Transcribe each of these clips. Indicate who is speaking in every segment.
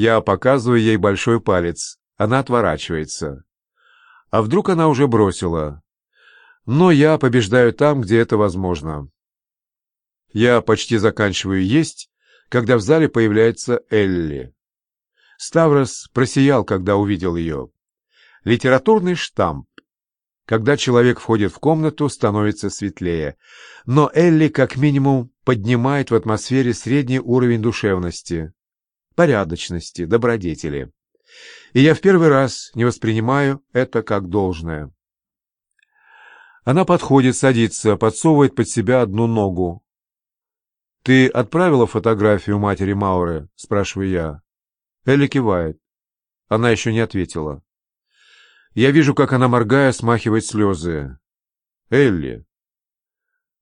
Speaker 1: Я показываю ей большой палец. Она отворачивается. А вдруг она уже бросила? Но я побеждаю там, где это возможно. Я почти заканчиваю есть, когда в зале появляется Элли. Ставрос просиял, когда увидел ее. Литературный штамп. Когда человек входит в комнату, становится светлее. Но Элли как минимум поднимает в атмосфере средний уровень душевности, порядочности, добродетели. И я в первый раз не воспринимаю это как должное. Она подходит, садится, подсовывает под себя одну ногу. «Ты отправила фотографию матери Мауры?» — спрашиваю я. Элли кивает. Она еще не ответила. Я вижу, как она, моргая, смахивает слезы. «Элли,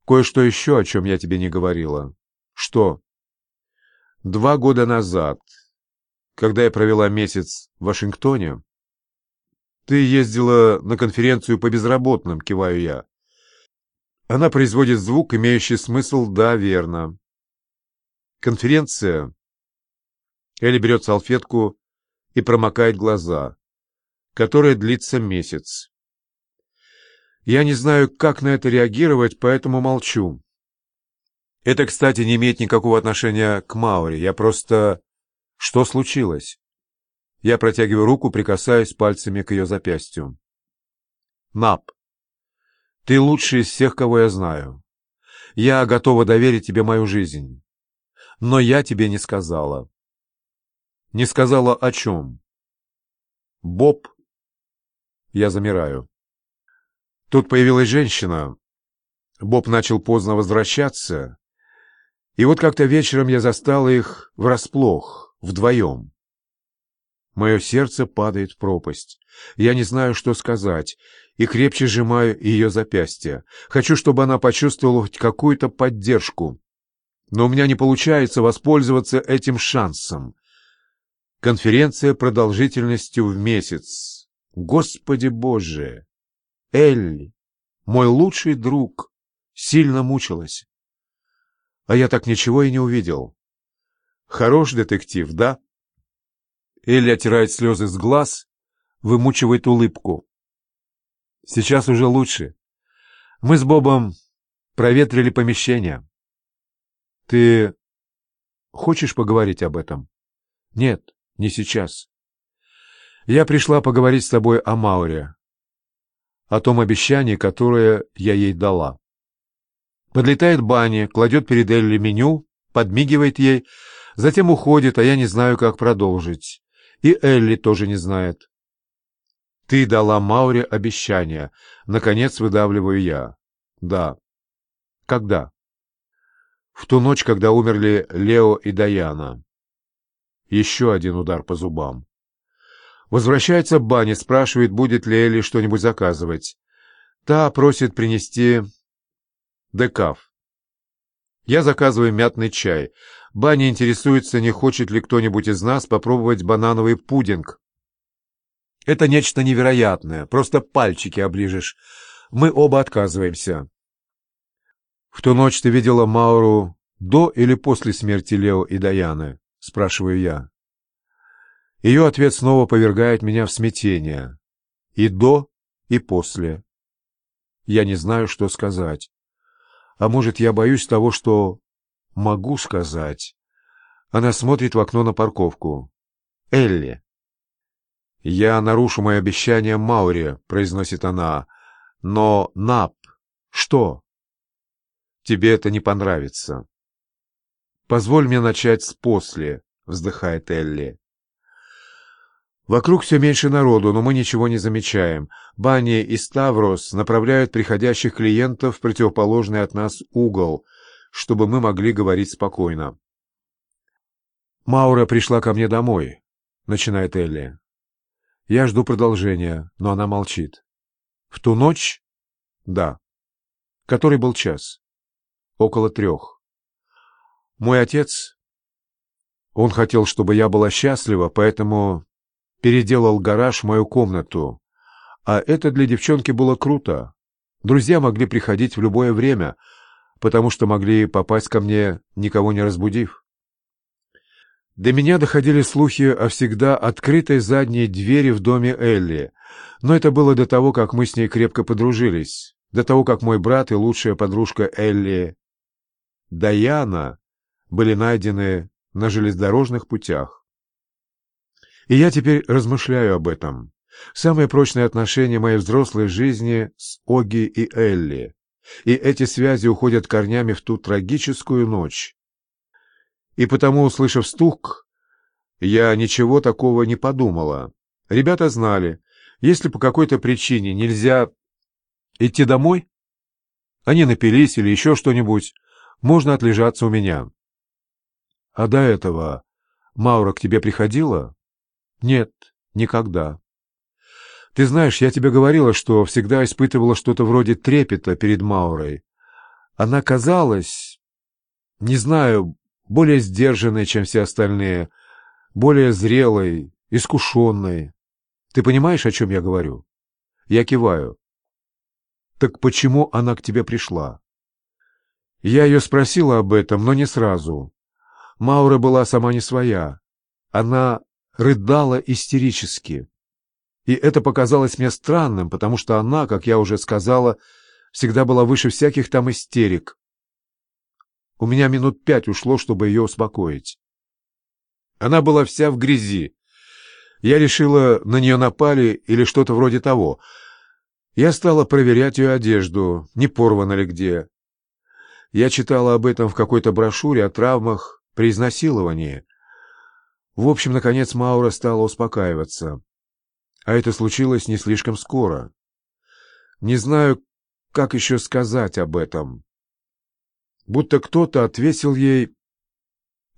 Speaker 1: кое-что еще, о чем я тебе не говорила». «Что?» «Два года назад, когда я провела месяц в Вашингтоне, ты ездила на конференцию по безработным», — киваю я. Она производит звук, имеющий смысл «да, верно». Конференция. Элли берет салфетку и промокает глаза, которая длится месяц. Я не знаю, как на это реагировать, поэтому молчу. Это, кстати, не имеет никакого отношения к Мауре. Я просто... Что случилось? Я протягиваю руку, прикасаясь пальцами к ее запястью. Нап, ты лучший из всех, кого я знаю. Я готова доверить тебе мою жизнь но я тебе не сказала. Не сказала о чем? Боб. Я замираю. Тут появилась женщина. Боб начал поздно возвращаться. И вот как-то вечером я застала их врасплох, вдвоем. Мое сердце падает в пропасть. Я не знаю, что сказать, и крепче сжимаю ее запястье. Хочу, чтобы она почувствовала хоть какую-то поддержку но у меня не получается воспользоваться этим шансом. Конференция продолжительностью в месяц. Господи Боже! Элли, мой лучший друг, сильно мучилась. А я так ничего и не увидел. Хорош детектив, да? Элли оттирает слезы с глаз, вымучивает улыбку. Сейчас уже лучше. Мы с Бобом проветрили помещение. Ты хочешь поговорить об этом? Нет, не сейчас. Я пришла поговорить с тобой о Мауре, о том обещании, которое я ей дала. Подлетает Банни, кладет перед Элли меню, подмигивает ей, затем уходит, а я не знаю, как продолжить. И Элли тоже не знает. Ты дала Мауре обещание. Наконец выдавливаю я. Да. Когда? В ту ночь, когда умерли Лео и Даяна. Еще один удар по зубам. Возвращается Банни, спрашивает, будет ли Элли что-нибудь заказывать. Та просит принести декаф. Я заказываю мятный чай. Банни интересуется, не хочет ли кто-нибудь из нас попробовать банановый пудинг. Это нечто невероятное, просто пальчики оближешь. Мы оба отказываемся. «В ту ночь ты видела Мауру до или после смерти Лео и Даяны?» — спрашиваю я. Ее ответ снова повергает меня в смятение. И до, и после. Я не знаю, что сказать. А может, я боюсь того, что могу сказать. Она смотрит в окно на парковку. «Элли!» «Я нарушу мое обещание Мауре», — произносит она. «Но, Нап, что?» тебе это не понравится. Позволь мне начать с «после», — вздыхает Элли. Вокруг все меньше народу, но мы ничего не замечаем. Банни и Ставрос направляют приходящих клиентов в противоположный от нас угол, чтобы мы могли говорить спокойно. «Маура пришла ко мне домой», — начинает Элли. Я жду продолжения, но она молчит. «В ту ночь?» «Да». «Который был час?» около трех. Мой отец, он хотел, чтобы я была счастлива, поэтому переделал гараж в мою комнату. А это для девчонки было круто. Друзья могли приходить в любое время, потому что могли попасть ко мне, никого не разбудив. До меня доходили слухи о всегда открытой задней двери в доме Элли, но это было до того, как мы с ней крепко подружились, до того, как мой брат и лучшая подружка Элли, Даяна, были найдены на железнодорожных путях. И я теперь размышляю об этом. Самые прочные отношения моей взрослой жизни с Оги и Элли. И эти связи уходят корнями в ту трагическую ночь. И потому, услышав стук, я ничего такого не подумала. Ребята знали, если по какой-то причине нельзя идти домой, они напились или еще что-нибудь, можно отлежаться у меня. А до этого Маура к тебе приходила? Нет, никогда. Ты знаешь, я тебе говорила, что всегда испытывала что-то вроде трепета перед Маурой. Она казалась, не знаю, более сдержанной, чем все остальные, более зрелой, искушенной. Ты понимаешь, о чем я говорю? Я киваю. Так почему она к тебе пришла? Я ее спросила об этом, но не сразу. Маура была сама не своя. Она рыдала истерически. И это показалось мне странным, потому что она, как я уже сказала, всегда была выше всяких там истерик. У меня минут пять ушло, чтобы ее успокоить. Она была вся в грязи. Я решила, на нее напали или что-то вроде того. Я стала проверять ее одежду, не порвана ли где. Я читала об этом в какой-то брошюре о травмах при изнасиловании. В общем, наконец Маура стала успокаиваться. А это случилось не слишком скоро. Не знаю, как еще сказать об этом. Будто кто-то отвесил ей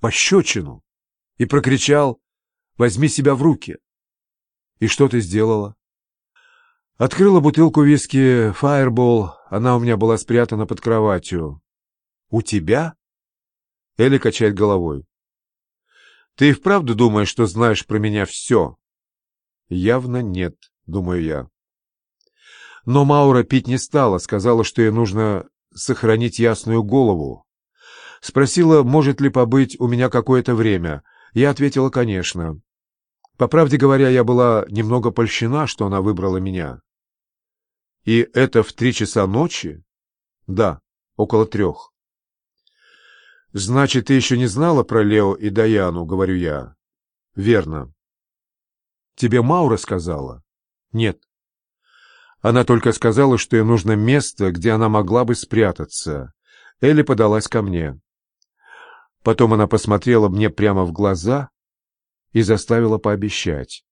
Speaker 1: пощечину и прокричал «Возьми себя в руки». И что ты сделала? Открыла бутылку виски «Фаербол», она у меня была спрятана под кроватью. «У тебя?» Элли качает головой. «Ты и вправду думаешь, что знаешь про меня все?» Явно нет, думаю я. Но Маура пить не стала, сказала, что ей нужно сохранить ясную голову. Спросила, может ли побыть у меня какое-то время. Я ответила, конечно. По правде говоря, я была немного польщена, что она выбрала меня. И это в три часа ночи? Да, около трех. Значит, ты еще не знала про Лео и Даяну, говорю я. Верно. Тебе Маура сказала? Нет. Она только сказала, что ей нужно место, где она могла бы спрятаться. Элли подалась ко мне. Потом она посмотрела мне прямо в глаза и заставила пообещать.